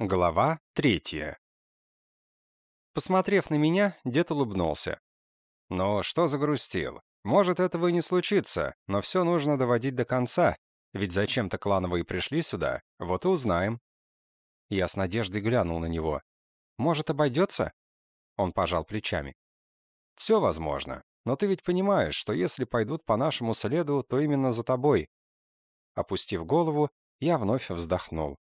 Глава третья. Посмотрев на меня, дед улыбнулся. «Ну, что загрустил? Может, этого и не случится, но все нужно доводить до конца, ведь зачем-то клановые пришли сюда, вот и узнаем». Я с надеждой глянул на него. «Может, обойдется?» Он пожал плечами. «Все возможно, но ты ведь понимаешь, что если пойдут по нашему следу, то именно за тобой». Опустив голову, я вновь вздохнул.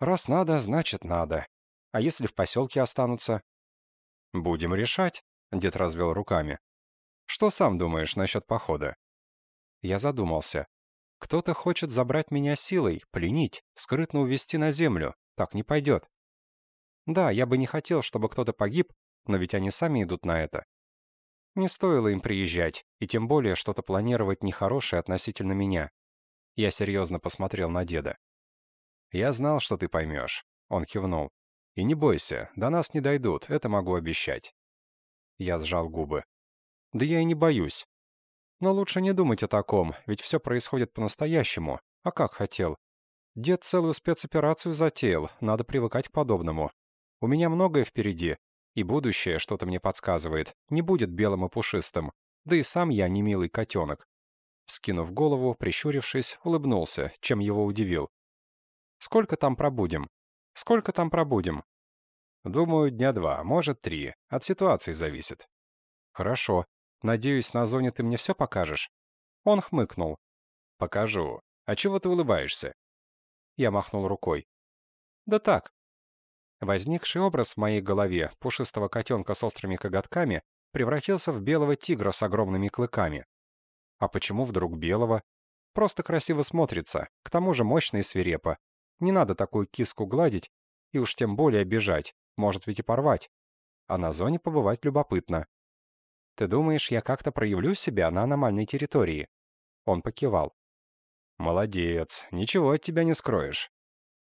Раз надо, значит надо. А если в поселке останутся? Будем решать, дед развел руками. Что сам думаешь насчет похода? Я задумался. Кто-то хочет забрать меня силой, пленить, скрытно увести на землю. Так не пойдет. Да, я бы не хотел, чтобы кто-то погиб, но ведь они сами идут на это. Не стоило им приезжать, и тем более что-то планировать нехорошее относительно меня. Я серьезно посмотрел на деда. «Я знал, что ты поймешь», — он кивнул. «И не бойся, до нас не дойдут, это могу обещать». Я сжал губы. «Да я и не боюсь. Но лучше не думать о таком, ведь все происходит по-настоящему. А как хотел? Дед целую спецоперацию затеял, надо привыкать к подобному. У меня многое впереди, и будущее, что-то мне подсказывает, не будет белым и пушистым. Да и сам я не милый котенок». Скинув голову, прищурившись, улыбнулся, чем его удивил. Сколько там пробудем? Сколько там пробудем? Думаю, дня два, может, три. От ситуации зависит. Хорошо. Надеюсь, на зоне ты мне все покажешь? Он хмыкнул. Покажу. А чего ты улыбаешься? Я махнул рукой. Да так. Возникший образ в моей голове пушистого котенка с острыми коготками превратился в белого тигра с огромными клыками. А почему вдруг белого? Просто красиво смотрится, к тому же мощно и свирепо. Не надо такую киску гладить и уж тем более обижать, может ведь и порвать. А на зоне побывать любопытно. Ты думаешь, я как-то проявлю себя на аномальной территории? Он покивал. Молодец, ничего от тебя не скроешь.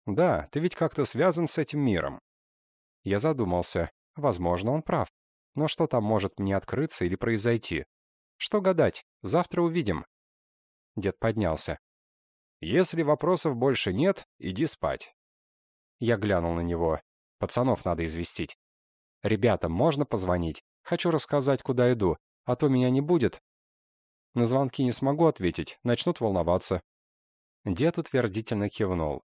Да, ты ведь как-то связан с этим миром. Я задумался. Возможно, он прав. Но что там может мне открыться или произойти? Что гадать? Завтра увидим. Дед поднялся. Если вопросов больше нет, иди спать. Я глянул на него. Пацанов надо известить. Ребятам можно позвонить? Хочу рассказать, куда иду, а то меня не будет. На звонки не смогу ответить, начнут волноваться. Дед утвердительно кивнул.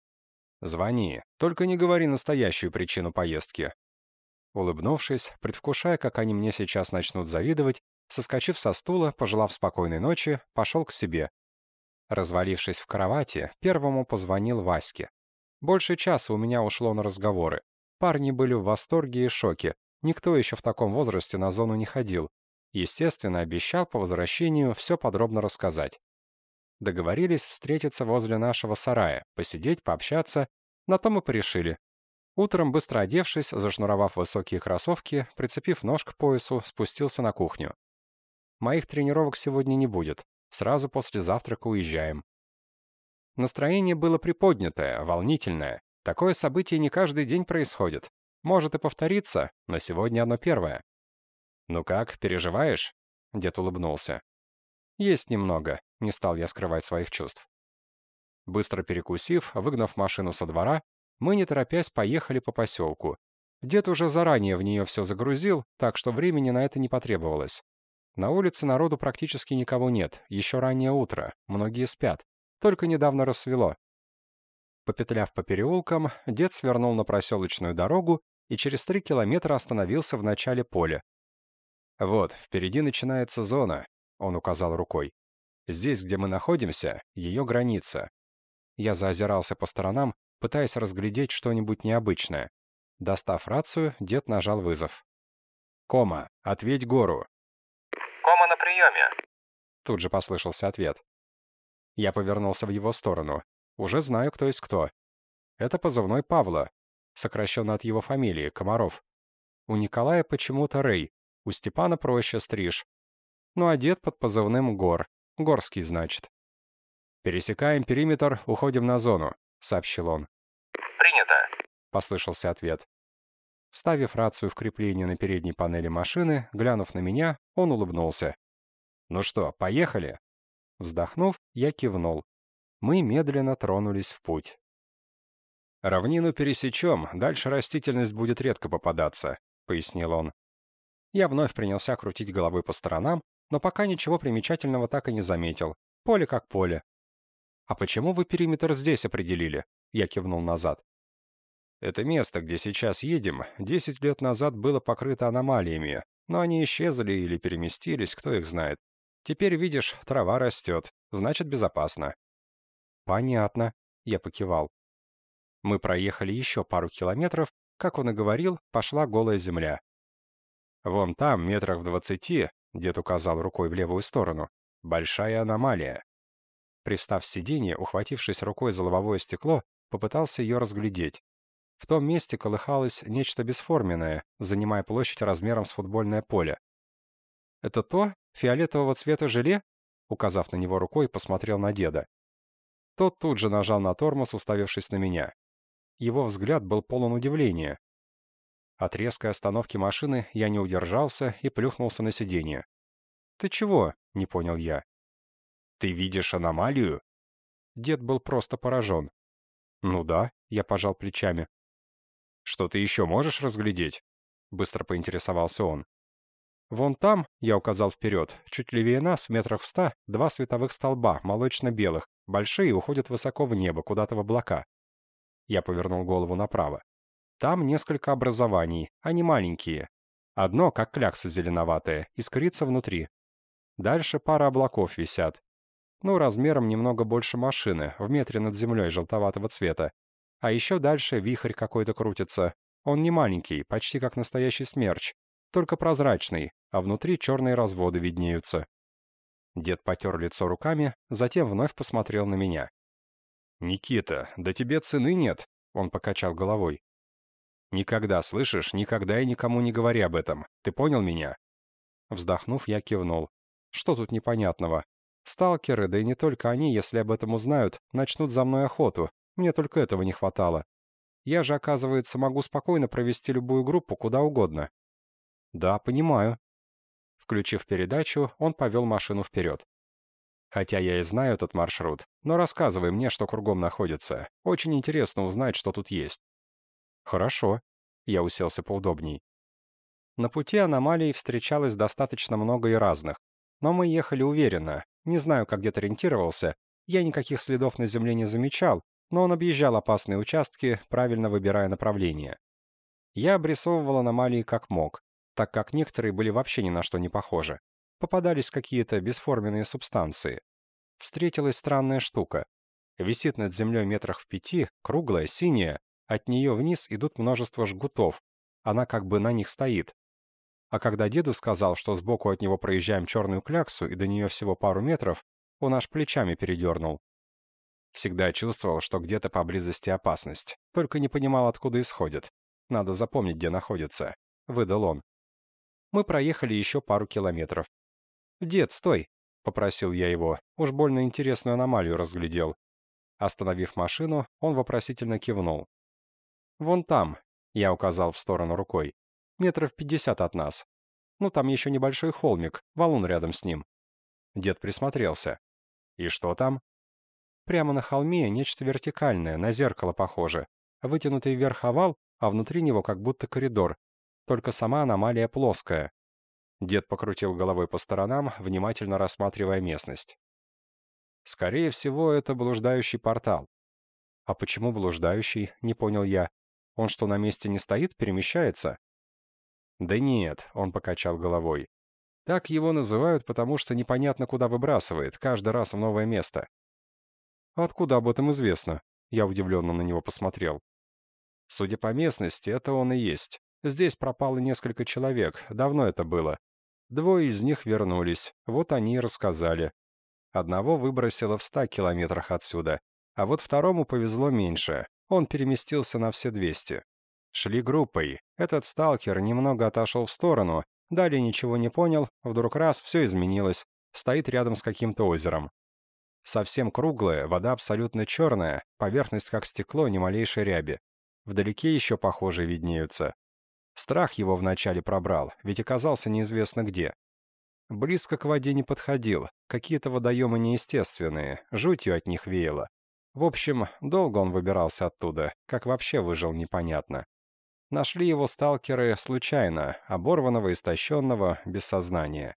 «Звони, только не говори настоящую причину поездки». Улыбнувшись, предвкушая, как они мне сейчас начнут завидовать, соскочив со стула, пожелав спокойной ночи, пошел к себе, Развалившись в кровати, первому позвонил Ваське. Больше часа у меня ушло на разговоры. Парни были в восторге и шоке. Никто еще в таком возрасте на зону не ходил. Естественно, обещал по возвращению все подробно рассказать. Договорились встретиться возле нашего сарая, посидеть, пообщаться. На то мы порешили. Утром, быстро одевшись, зашнуровав высокие кроссовки, прицепив нож к поясу, спустился на кухню. Моих тренировок сегодня не будет. Сразу после завтрака уезжаем. Настроение было приподнятое, волнительное. Такое событие не каждый день происходит. Может и повториться, но сегодня оно первое. «Ну как, переживаешь?» Дед улыбнулся. «Есть немного», — не стал я скрывать своих чувств. Быстро перекусив, выгнав машину со двора, мы, не торопясь, поехали по поселку. Дед уже заранее в нее все загрузил, так что времени на это не потребовалось. На улице народу практически никого нет, еще раннее утро, многие спят. Только недавно рассвело. Попетляв по переулкам, дед свернул на проселочную дорогу и через три километра остановился в начале поля. «Вот, впереди начинается зона», — он указал рукой. «Здесь, где мы находимся, ее граница». Я заозирался по сторонам, пытаясь разглядеть что-нибудь необычное. Достав рацию, дед нажал вызов. «Кома, ответь гору. «Кома на приеме!» Тут же послышался ответ. Я повернулся в его сторону. Уже знаю, кто есть кто. Это позывной Павла, сокращенно от его фамилии, Комаров. У Николая почему-то Рэй, у Степана проще Стриж. Ну, одет под позывным Гор. Горский, значит. «Пересекаем периметр, уходим на зону», — сообщил он. «Принято», — послышался ответ. Вставив рацию в крепление на передней панели машины, глянув на меня, он улыбнулся. «Ну что, поехали?» Вздохнув, я кивнул. Мы медленно тронулись в путь. «Равнину пересечем, дальше растительность будет редко попадаться», — пояснил он. Я вновь принялся крутить головой по сторонам, но пока ничего примечательного так и не заметил. Поле как поле. «А почему вы периметр здесь определили?» Я кивнул назад. «Это место, где сейчас едем, десять лет назад было покрыто аномалиями, но они исчезли или переместились, кто их знает. Теперь, видишь, трава растет, значит, безопасно». «Понятно», — я покивал. Мы проехали еще пару километров, как он и говорил, пошла голая земля. Вон там, метрах в двадцати, дед указал рукой в левую сторону, большая аномалия. Пристав с сиденья, ухватившись рукой за лобовое стекло, попытался ее разглядеть. В том месте колыхалось нечто бесформенное, занимая площадь размером с футбольное поле. «Это то? Фиолетового цвета желе?» Указав на него рукой, посмотрел на деда. Тот тут же нажал на тормоз, уставившись на меня. Его взгляд был полон удивления. От резкой остановки машины я не удержался и плюхнулся на сиденье. «Ты чего?» — не понял я. «Ты видишь аномалию?» Дед был просто поражен. «Ну да», — я пожал плечами. «Что ты еще можешь разглядеть?» — быстро поинтересовался он. «Вон там», — я указал вперед, чуть левее нас, в метрах в ста, два световых столба, молочно-белых, большие, уходят высоко в небо, куда-то в облака. Я повернул голову направо. Там несколько образований, они маленькие. Одно, как клякса зеленоватая, искрится внутри. Дальше пара облаков висят. Ну, размером немного больше машины, в метре над землей желтоватого цвета. А еще дальше вихрь какой-то крутится. Он не маленький, почти как настоящий смерч, только прозрачный, а внутри черные разводы виднеются. Дед потер лицо руками, затем вновь посмотрел на меня. «Никита, да тебе цены нет», — он покачал головой. «Никогда, слышишь, никогда и никому не говори об этом. Ты понял меня?» Вздохнув, я кивнул. «Что тут непонятного? Сталкеры, да и не только они, если об этом узнают, начнут за мной охоту. Мне только этого не хватало. Я же, оказывается, могу спокойно провести любую группу куда угодно». «Да, понимаю». Включив передачу, он повел машину вперед. Хотя я и знаю этот маршрут, но рассказывай мне, что кругом находится. Очень интересно узнать, что тут есть. «Хорошо». Я уселся поудобней. На пути аномалий встречалось достаточно много и разных. Но мы ехали уверенно. Не знаю, как дед ориентировался. Я никаких следов на земле не замечал, но он объезжал опасные участки, правильно выбирая направление. Я обрисовывал аномалии как мог, так как некоторые были вообще ни на что не похожи. Попадались какие-то бесформенные субстанции. Встретилась странная штука. Висит над землей метрах в пяти, круглая, синяя, от нее вниз идут множество жгутов. Она как бы на них стоит. А когда деду сказал, что сбоку от него проезжаем черную кляксу и до нее всего пару метров, он аж плечами передернул. Всегда чувствовал, что где-то поблизости опасность, только не понимал, откуда исходит. Надо запомнить, где находится. Выдал он. Мы проехали еще пару километров. «Дед, стой!» — попросил я его. Уж больно интересную аномалию разглядел. Остановив машину, он вопросительно кивнул. «Вон там», — я указал в сторону рукой, — «метров пятьдесят от нас. Ну, там еще небольшой холмик, валун рядом с ним». Дед присмотрелся. «И что там?» Прямо на холме нечто вертикальное, на зеркало похоже. Вытянутый вверх овал, а внутри него как будто коридор. Только сама аномалия плоская. Дед покрутил головой по сторонам, внимательно рассматривая местность. Скорее всего, это блуждающий портал. А почему блуждающий, не понял я. Он что, на месте не стоит, перемещается? Да нет, он покачал головой. Так его называют, потому что непонятно, куда выбрасывает, каждый раз в новое место. Откуда об этом известно? Я удивленно на него посмотрел. Судя по местности, это он и есть. Здесь пропало несколько человек, давно это было. Двое из них вернулись, вот они и рассказали. Одного выбросило в ста километрах отсюда, а вот второму повезло меньше. Он переместился на все 200. Шли группой. Этот сталкер немного отошел в сторону, далее ничего не понял, вдруг раз все изменилось, стоит рядом с каким-то озером. Совсем круглая, вода абсолютно черная, поверхность как стекло, ни малейшей ряби. Вдалеке еще похожие виднеются. Страх его вначале пробрал, ведь оказался неизвестно где. Близко к воде не подходил, какие-то водоемы неестественные, жутью от них веяло. В общем, долго он выбирался оттуда, как вообще выжил, непонятно. Нашли его сталкеры случайно, оборванного, истощенного, без сознания.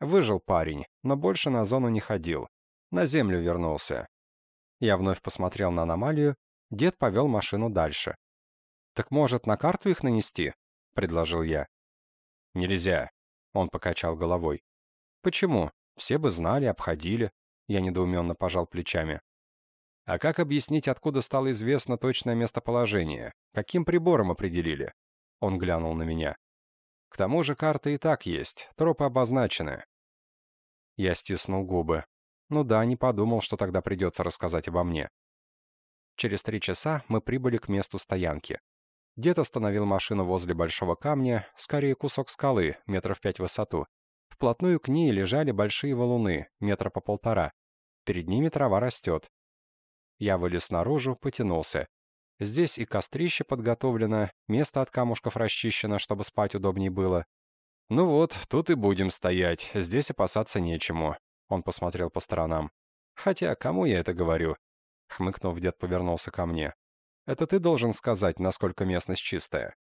Выжил парень, но больше на зону не ходил. На землю вернулся. Я вновь посмотрел на аномалию, дед повел машину дальше. «Так, может, на карту их нанести?» — предложил я. «Нельзя», — он покачал головой. «Почему? Все бы знали, обходили». Я недоуменно пожал плечами. А как объяснить, откуда стало известно точное местоположение? Каким прибором определили? Он глянул на меня. К тому же карты и так есть, тропы обозначены. Я стиснул губы. Ну да, не подумал, что тогда придется рассказать обо мне. Через три часа мы прибыли к месту стоянки. Дед остановил машину возле большого камня, скорее кусок скалы, метров пять в высоту. Вплотную к ней лежали большие валуны, метра по полтора. Перед ними трава растет. Я вылез наружу, потянулся. Здесь и кострище подготовлено, место от камушков расчищено, чтобы спать удобнее было. «Ну вот, тут и будем стоять, здесь опасаться нечему», — он посмотрел по сторонам. «Хотя, кому я это говорю?» Хмыкнув, дед повернулся ко мне. «Это ты должен сказать, насколько местность чистая».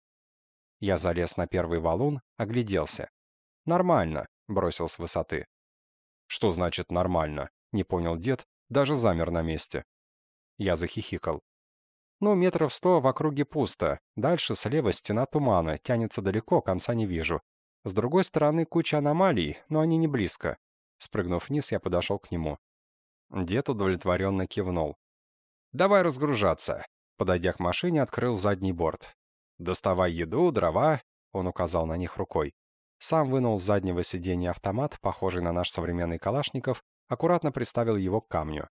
Я залез на первый валун, огляделся. «Нормально», — бросил с высоты. «Что значит «нормально»?» — не понял дед, даже замер на месте. Я захихикал. Ну, метров сто в округе пусто. Дальше слева стена тумана, тянется далеко, конца не вижу. С другой стороны куча аномалий, но они не близко. Спрыгнув вниз, я подошел к нему. Дед удовлетворенно кивнул. «Давай разгружаться». Подойдя к машине, открыл задний борт. «Доставай еду, дрова», — он указал на них рукой. Сам вынул с заднего сиденья автомат, похожий на наш современный Калашников, аккуратно приставил его к камню.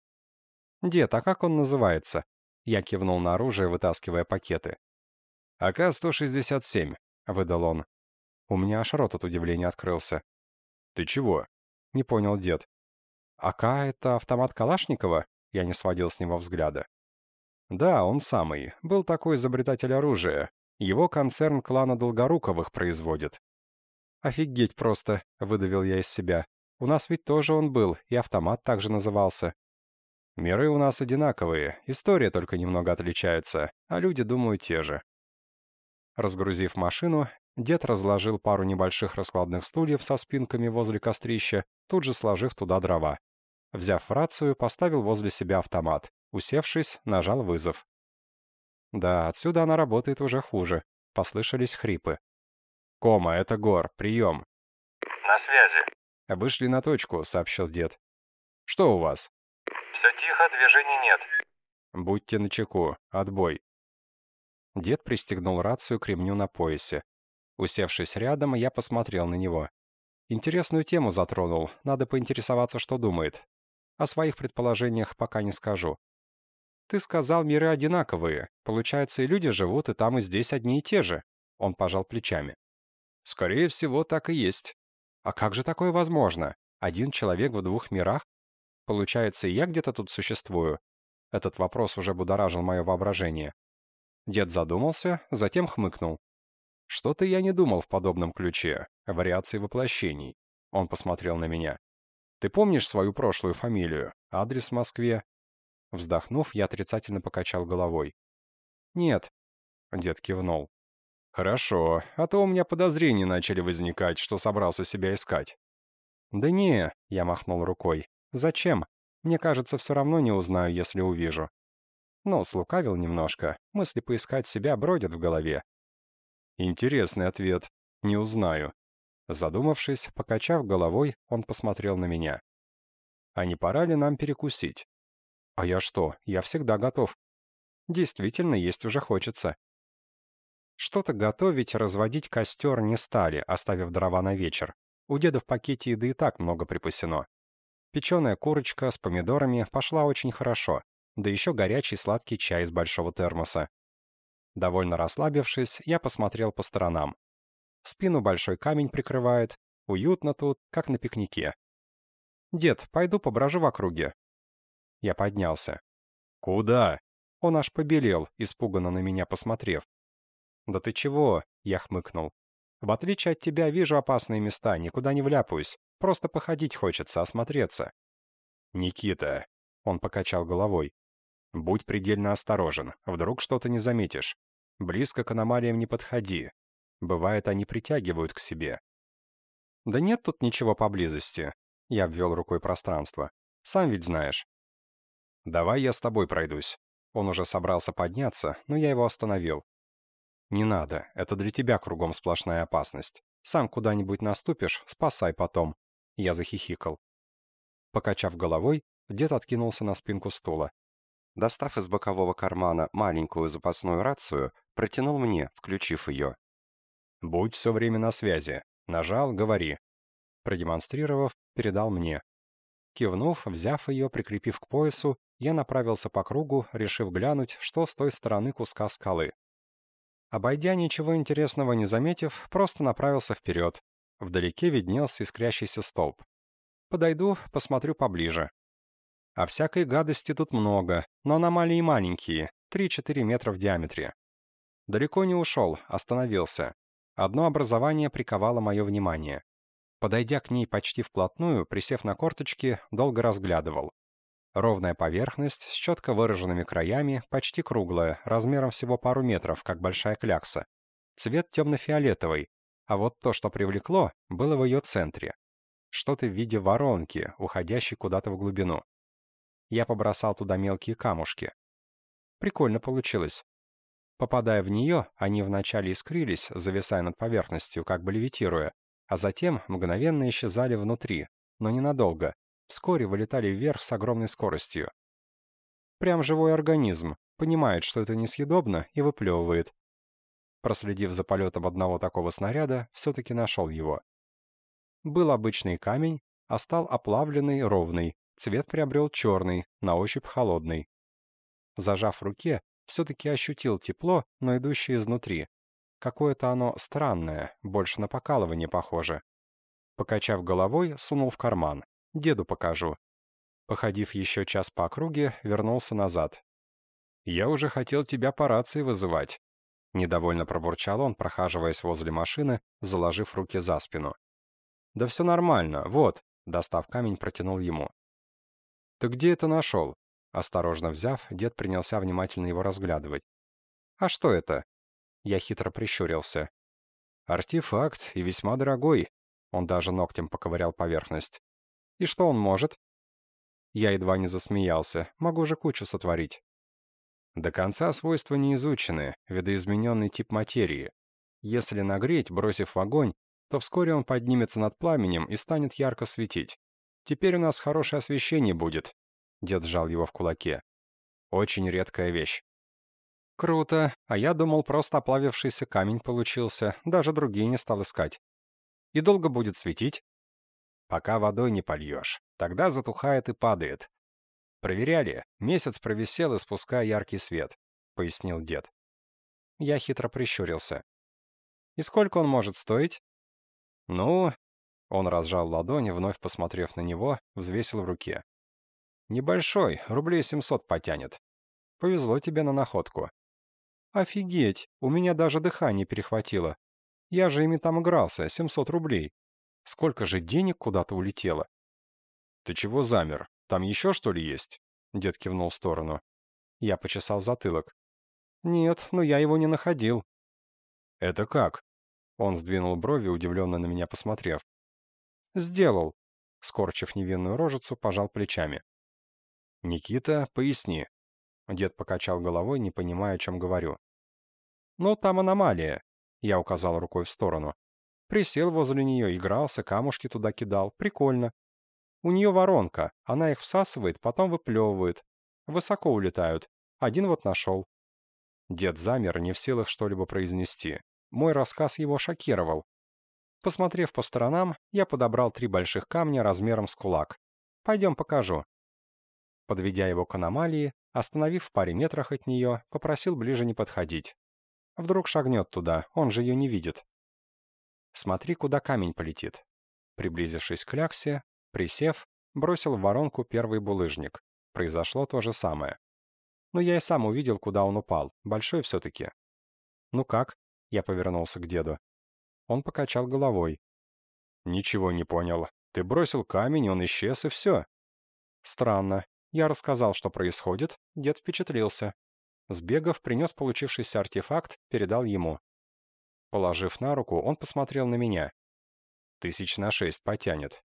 «Дед, а как он называется?» Я кивнул на оружие, вытаскивая пакеты. «АК-167», — выдал он. У меня аж рот от удивления открылся. «Ты чего?» — не понял дед. «АК — это автомат Калашникова?» Я не сводил с него взгляда. «Да, он самый. Был такой изобретатель оружия. Его концерн клана Долгоруковых производит». «Офигеть просто», — выдавил я из себя. «У нас ведь тоже он был, и автомат также назывался. Миры у нас одинаковые, история только немного отличается, а люди, думаю, те же. Разгрузив машину, дед разложил пару небольших раскладных стульев со спинками возле кострища, тут же сложив туда дрова. Взяв рацию, поставил возле себя автомат. Усевшись, нажал вызов. Да, отсюда она работает уже хуже. Послышались хрипы. «Кома, это Гор, прием». «На связи». «Вышли на точку», — сообщил дед. «Что у вас?» «Все тихо, движений нет». «Будьте начеку. Отбой». Дед пристегнул рацию к ремню на поясе. Усевшись рядом, я посмотрел на него. Интересную тему затронул, надо поинтересоваться, что думает. О своих предположениях пока не скажу. «Ты сказал, миры одинаковые. Получается, и люди живут, и там, и здесь одни и те же». Он пожал плечами. «Скорее всего, так и есть. А как же такое возможно? Один человек в двух мирах? Получается, и я где-то тут существую? Этот вопрос уже будоражил мое воображение. Дед задумался, затем хмыкнул. Что-то я не думал в подобном ключе, вариации воплощений. Он посмотрел на меня. Ты помнишь свою прошлую фамилию? Адрес в Москве? Вздохнув, я отрицательно покачал головой. Нет. Дед кивнул. Хорошо, а то у меня подозрения начали возникать, что собрался себя искать. Да не, я махнул рукой. Зачем? Мне кажется, все равно не узнаю, если увижу. Но слукавил немножко, мысли поискать себя бродят в голове. Интересный ответ. Не узнаю. Задумавшись, покачав головой, он посмотрел на меня. А не пора ли нам перекусить? А я что, я всегда готов. Действительно, есть уже хочется. Что-то готовить, разводить костер не стали, оставив дрова на вечер. У деда в пакете еды и так много припасено. Печеная курочка с помидорами пошла очень хорошо, да еще горячий сладкий чай из большого термоса. Довольно расслабившись, я посмотрел по сторонам. Спину большой камень прикрывает, уютно тут, как на пикнике. «Дед, пойду поброжу в округе». Я поднялся. «Куда?» Он аж побелел, испуганно на меня посмотрев. «Да ты чего?» — я хмыкнул. «В отличие от тебя вижу опасные места, никуда не вляпаюсь. Просто походить хочется, осмотреться». «Никита», — он покачал головой, — Будь предельно осторожен, вдруг что-то не заметишь. Близко к аномалиям не подходи. Бывает, они притягивают к себе. Да нет тут ничего поблизости. Я обвел рукой пространство. Сам ведь знаешь. Давай я с тобой пройдусь. Он уже собрался подняться, но я его остановил. Не надо, это для тебя кругом сплошная опасность. Сам куда-нибудь наступишь, спасай потом. Я захихикал. Покачав головой, дед откинулся на спинку стула. Достав из бокового кармана маленькую запасную рацию, протянул мне, включив ее. «Будь все время на связи. Нажал, говори». Продемонстрировав, передал мне. Кивнув, взяв ее, прикрепив к поясу, я направился по кругу, решив глянуть, что с той стороны куска скалы. Обойдя ничего интересного не заметив, просто направился вперед. Вдалеке виднелся искрящийся столб. Подойду, посмотрю поближе. А всякой гадости тут много, но аномалии маленькие, 3-4 метра в диаметре. Далеко не ушел, остановился. Одно образование приковало мое внимание. Подойдя к ней почти вплотную, присев на корточки, долго разглядывал. Ровная поверхность с четко выраженными краями, почти круглая, размером всего пару метров, как большая клякса. Цвет темно-фиолетовый, а вот то, что привлекло, было в ее центре. Что-то в виде воронки, уходящей куда-то в глубину. Я побросал туда мелкие камушки. Прикольно получилось. Попадая в нее, они вначале искрились, зависая над поверхностью, как бы левитируя, а затем мгновенно исчезали внутри, но ненадолго, вскоре вылетали вверх с огромной скоростью. Прям живой организм, понимает, что это несъедобно, и выплевывает. Проследив за полетом одного такого снаряда, все-таки нашел его. Был обычный камень, а стал оплавленный, ровный, цвет приобрел черный, на ощупь холодный. Зажав в руке, все-таки ощутил тепло, но идущее изнутри. Какое-то оно странное, больше на покалывание похоже. Покачав головой, сунул в карман. Деду покажу. Походив еще час по округе, вернулся назад. «Я уже хотел тебя по рации вызывать», — недовольно пробурчал он, прохаживаясь возле машины, заложив руки за спину. «Да все нормально, вот», — достав камень, протянул ему. «Ты где это нашел?» Осторожно взяв, дед принялся внимательно его разглядывать. «А что это?» Я хитро прищурился. «Артефакт, и весьма дорогой». Он даже ногтем поковырял поверхность. «И что он может?» Я едва не засмеялся. Могу же кучу сотворить. До конца свойства не изучены, видоизмененный тип материи. Если нагреть, бросив в огонь, то вскоре он поднимется над пламенем и станет ярко светить. Теперь у нас хорошее освещение будет. Дед сжал его в кулаке. Очень редкая вещь. Круто, а я думал, просто оплавившийся камень получился, даже другие не стал искать. И долго будет светить? Пока водой не польешь, тогда затухает и падает. Проверяли, месяц провисел, испуская яркий свет, пояснил дед. Я хитро прищурился. И сколько он может стоить? Ну, он разжал ладони, вновь посмотрев на него, взвесил в руке. Небольшой, рублей 700 потянет. Повезло тебе на находку. Офигеть, у меня даже дыхание перехватило. Я же ими там игрался, 700 рублей. Сколько же денег куда-то улетело? Ты чего замер? Там еще что ли есть? Дед кивнул в сторону. Я почесал затылок. Нет, но я его не находил. Это как? Он сдвинул брови, удивленно на меня посмотрев. Сделал. Скорчив невинную рожицу, пожал плечами. «Никита, поясни». Дед покачал головой, не понимая, о чем говорю. «Ну, там аномалия», — я указал рукой в сторону. Присел возле нее, игрался, камушки туда кидал. Прикольно. У нее воронка, она их всасывает, потом выплевывает. Высоко улетают. Один вот нашел. Дед замер, не в силах что-либо произнести. Мой рассказ его шокировал. Посмотрев по сторонам, я подобрал три больших камня размером с кулак. «Пойдем покажу». Подведя его к аномалии, остановив в паре метрах от нее, попросил ближе не подходить. Вдруг шагнет туда, он же ее не видит. Смотри, куда камень полетит. Приблизившись к кляксе, присев, бросил в воронку первый булыжник. Произошло то же самое. Но я и сам увидел, куда он упал. Большой все-таки. «Ну как?» — я повернулся к деду. Он покачал головой. «Ничего не понял. Ты бросил камень, он исчез, и все». «Странно. Я рассказал, что происходит, дед впечатлился. Сбегав, принес получившийся артефакт, передал ему. Положив на руку, он посмотрел на меня. Тысяч на шесть потянет.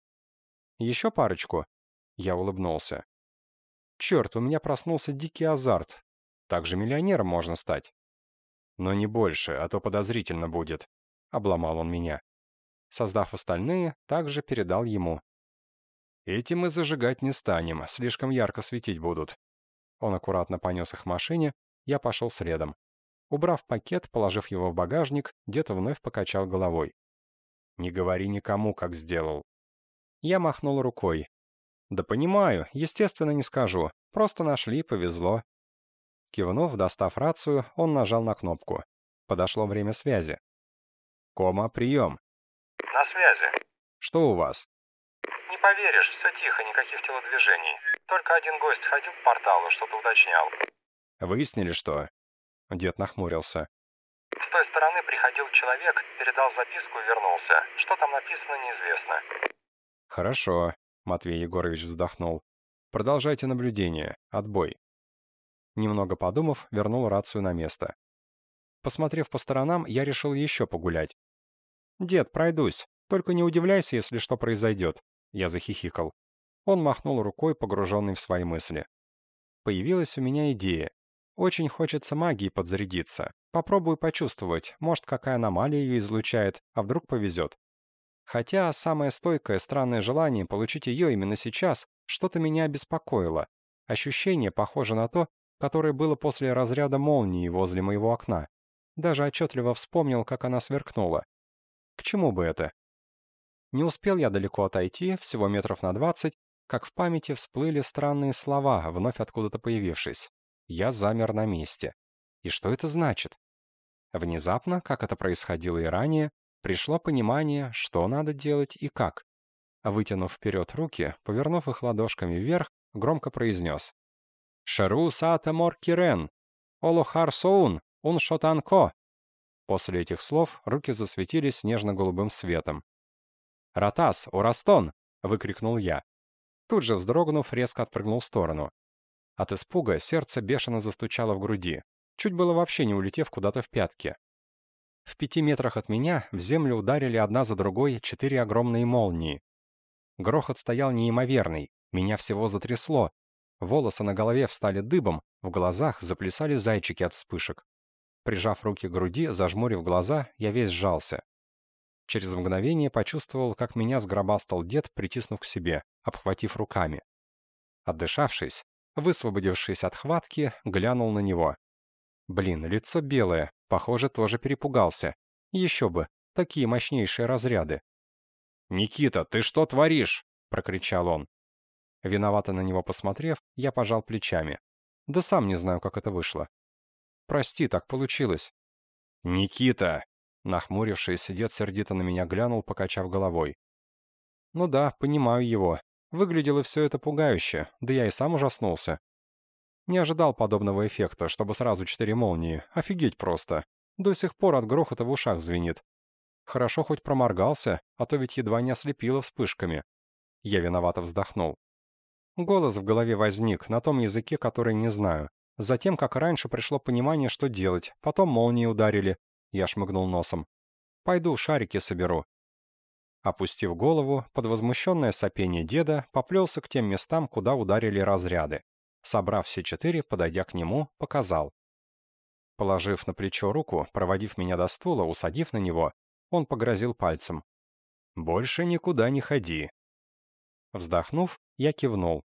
Еще парочку? Я улыбнулся. Черт, у меня проснулся дикий азарт. Так же миллионером можно стать. Но не больше, а то подозрительно будет. Обломал он меня. Создав остальные, также передал ему. Эти мы зажигать не станем, слишком ярко светить будут. Он аккуратно понес их к машине, я пошел следом. Убрав пакет, положив его в багажник, дед вновь покачал головой. «Не говори никому, как сделал». Я махнул рукой. «Да понимаю, естественно, не скажу. Просто нашли, повезло». Кивнув, достав рацию, он нажал на кнопку. Подошло время связи. «Кома, прием». На связи. «Что у вас?» Не поверишь, все тихо, никаких телодвижений. Только один гость ходил к порталу, что-то уточнял. «Выяснили, что?» Дед нахмурился. С той стороны приходил человек, передал записку и вернулся. Что там написано, неизвестно. «Хорошо», — Матвей Егорович вздохнул. «Продолжайте наблюдение. Отбой». Немного подумав, вернул рацию на место. Посмотрев по сторонам, я решил еще погулять. «Дед, пройдусь. Только не удивляйся, если что произойдет». Я захихикал. Он махнул рукой, погруженный в свои мысли. Появилась у меня идея. Очень хочется магией подзарядиться. Попробую почувствовать, может, какая аномалия ее излучает, а вдруг повезет. Хотя самое стойкое странное желание получить ее именно сейчас что-то меня беспокоило. Ощущение похоже на то, которое было после разряда молнии возле моего окна. Даже отчетливо вспомнил, как она сверкнула. К чему бы это? Не успел я далеко отойти, всего метров на двадцать, как в памяти всплыли странные слова, вновь откуда-то появившись. Я замер на месте. И что это значит? Внезапно, как это происходило и ранее, пришло понимание, что надо делать и как. Вытянув вперед руки, повернув их ладошками вверх, громко произнес. «Шеру сата мор кирен! Олохар соун! Ун шотанко!» После этих слов руки засветились нежно-голубым светом. «Ратас! Урастон!» — выкрикнул я. Тут же, вздрогнув, резко отпрыгнул в сторону. От испуга сердце бешено застучало в груди, чуть было вообще не улетев куда-то в пятки. В пяти метрах от меня в землю ударили одна за другой четыре огромные молнии. Грохот стоял неимоверный, меня всего затрясло. Волосы на голове встали дыбом, в глазах заплясали зайчики от вспышек. Прижав руки к груди, зажмурив глаза, я весь сжался. Через мгновение почувствовал, как меня сгробастал дед, притиснув к себе, обхватив руками. Отдышавшись, Высвободившись от хватки, глянул на него. Блин, лицо белое, похоже, тоже перепугался. Еще бы, такие мощнейшие разряды. «Никита, ты что творишь?» — прокричал он. Виновато на него посмотрев, я пожал плечами. Да сам не знаю, как это вышло. Прости, так получилось. «Никита!» Нахмурившись, дед сердито на меня глянул, покачав головой. «Ну да, понимаю его. Выглядело все это пугающе, да я и сам ужаснулся. Не ожидал подобного эффекта, чтобы сразу четыре молнии. Офигеть просто. До сих пор от грохота в ушах звенит. Хорошо хоть проморгался, а то ведь едва не ослепило вспышками. Я виновато вздохнул. Голос в голове возник, на том языке, который не знаю. Затем, как раньше, пришло понимание, что делать. Потом молнии ударили. Я шмыгнул носом. Пойду шарики соберу. Опустив голову, под возмущенное сопение деда, поплелся к тем местам, куда ударили разряды. Собрав все четыре, подойдя к нему, показал. Положив на плечо руку, проводив меня до стула, усадив на него, он погрозил пальцем. «Больше никуда не ходи». Вздохнув, я кивнул.